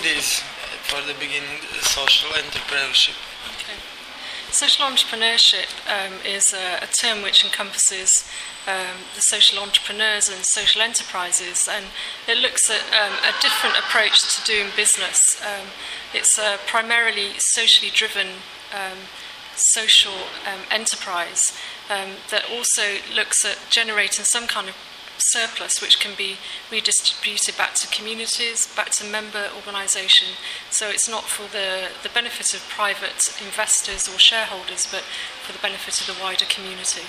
it is for the beginning, social entrepreneurship. Okay. Social entrepreneurship um, is a, a, term which encompasses um, the social entrepreneurs and social enterprises, and it looks at um, a different approach to doing business. Um, it's a primarily socially driven um, social um, enterprise that also looks at generating some kind of surplus which can be redistributed back to communities, back to member organisation. So it's not for the, the benefit of private investors or shareholders, but for the benefit of the wider community.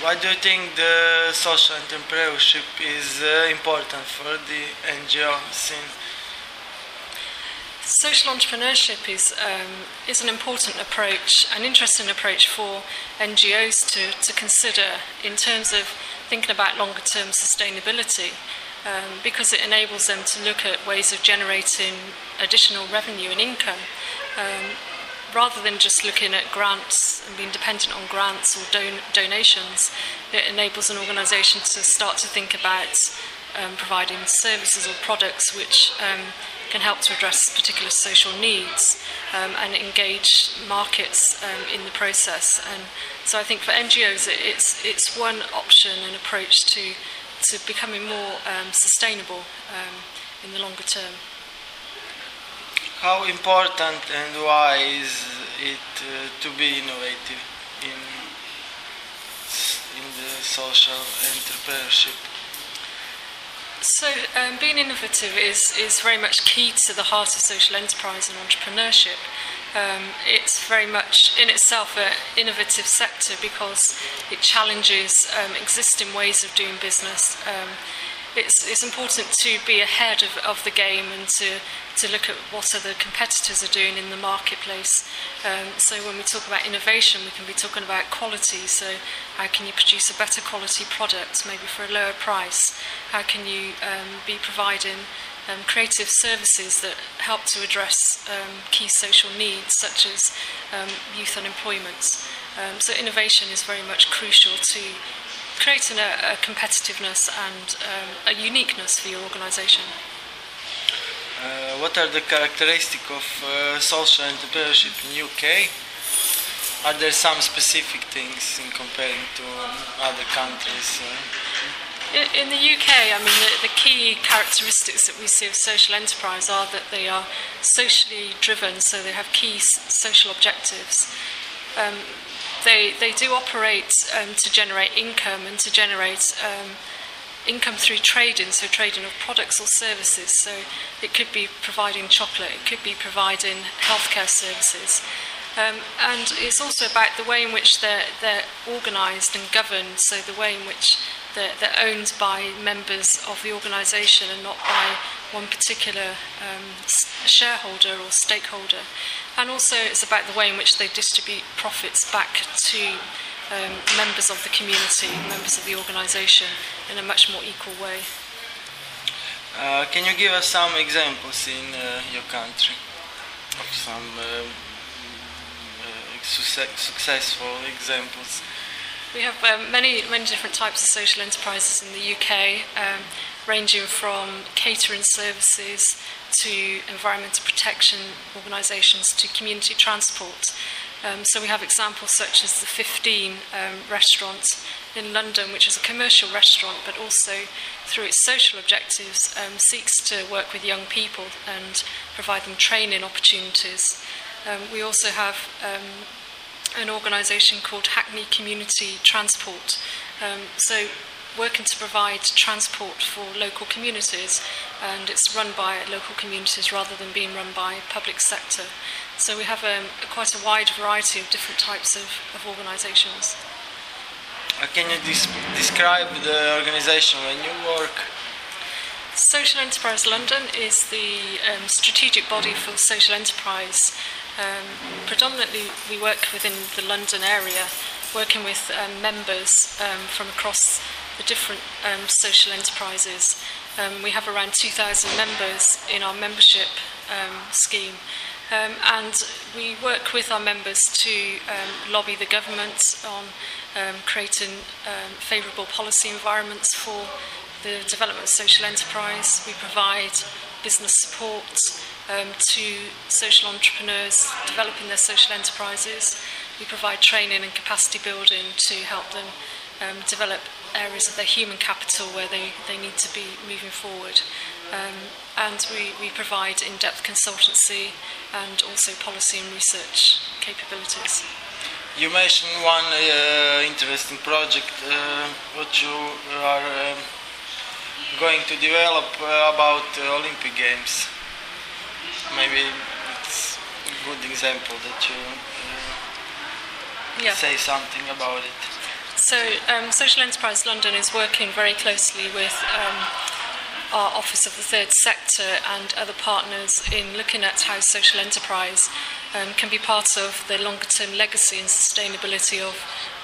Why do you think the social entrepreneurship is uh, important for the NGO scene? Social entrepreneurship is, um, is an important approach, an interesting approach for NGOs to, to consider in terms of thinking about longer term sustainability um, because it enables them to look at ways of generating additional revenue and income. Um, rather than just looking at grants and being dependent on grants or don- donations, it enables an organisation to start to think about um, providing services or products which um, can help to address particular social needs um, and engage markets um, in the process. And so I think for NGOs, it's, it's one option and approach to, to becoming more um, sustainable um, in the longer term. How important and why is it uh, to be innovative in, in the social entrepreneurship? So um, being innovative is, is very much key to the heart of social enterprise and entrepreneurship. Um, it's very much in itself an innovative sector because it challenges um, existing ways of doing business. Um, it's, it's important to be ahead of, of the game and to to look at what other competitors are doing in the marketplace. Um, so when we talk about innovation, we can be talking about quality. So how can you produce a better quality product, maybe for a lower price? How can you um, be providing um, creative services that help to address um, key social needs, such as um, youth unemployment? Um, so innovation is very much crucial to creating a, a competitiveness and a uniqueness for your organisation. Uh, what are the characteristics of uh, social entrepreneurship in UK? Are there some specific things in comparing to other countries? Uh? In, in, the UK, I mean, the, the, key characteristics that we see of social enterprise are that they are socially driven, so they have key social objectives. Um, they, they do operate um, to generate income and to generate um, income through trading, so trading of products or services. So it could be providing chocolate, it could be providing healthcare services. Um, and it's also about the way in which they're, they're organised and governed, so the way in which they're, they're owned by members of the organisation and not by one particular um, shareholder or stakeholder. And also it's about the way in which they distribute profits back to um, members of the community, members of the organisation, in a much more equal way. Uh, can you give us some examples in uh, your country of some uh, uh success, successful examples? We have um, many, many different types of social enterprises in the UK, um, ranging from catering services to environmental protection organisations to community transport. Um, so we have examples such as the 15 um, restaurants in London, which is a commercial restaurant, but also through its social objectives um, seeks to work with young people and provide them training opportunities. Um, we also have um, an organisation called Hackney Community Transport. Um, so working to provide transport for local communities, and it's run by local communities rather than being run by public sector. So we have um, quite a wide variety of different types of, of organisations. Uh, can you describe the organisation when you work? Social Enterprise London is the um, strategic body for social enterprise. Um, predominantly, we work within the London area, working with um, members um, from across the different um, social enterprises. Um, we have around 2,000 members in our membership scheme. Um, and we work with our members to um, lobby the government on um, creating favourable policy environments for the development of social enterprise. We provide business support to social entrepreneurs developing their social enterprises. We provide training and capacity building to help them um, develop areas of their human capital where they, they need to be moving forward. Um, and we, we provide in depth consultancy and also policy and research capabilities. You mentioned one uh, interesting project, uh, what you are um, going to develop uh, about uh, Olympic Games. Maybe it's a good example that you Yeah. say something about it. So, um, Social Enterprise London is working very closely with um, our Office of the Third Sector and other partners in looking at how social enterprise um, can be part of the longer term legacy and sustainability of,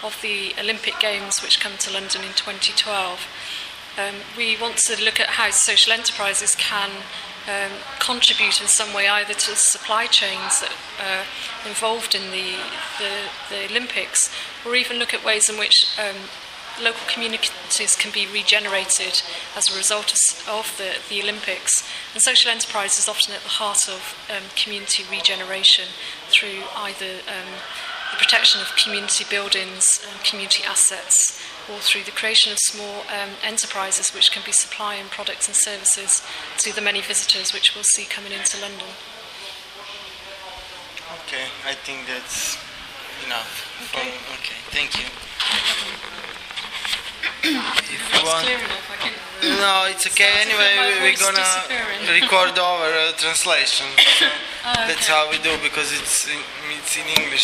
of the Olympic Games, which come to London in 2012. Um, we want to look at how social enterprises can um, contribute in some way either to the supply chains that are involved in the, the, the Olympics or even look at ways in which um, local communities can be regenerated as a result of, of the, the Olympics. And social enterprise is often at the heart of um, community regeneration through either um, the protection of community buildings and community assets, or through the creation of small um, enterprises which can be supplying products and services to the many visitors which we'll see coming into London. Okay, I think that's enough. Okay. For, okay, thank you. if you want, no, it's okay. Anyway, we- we're gonna record over uh, translation. So Ah, that's how we do because it's in, it's in English.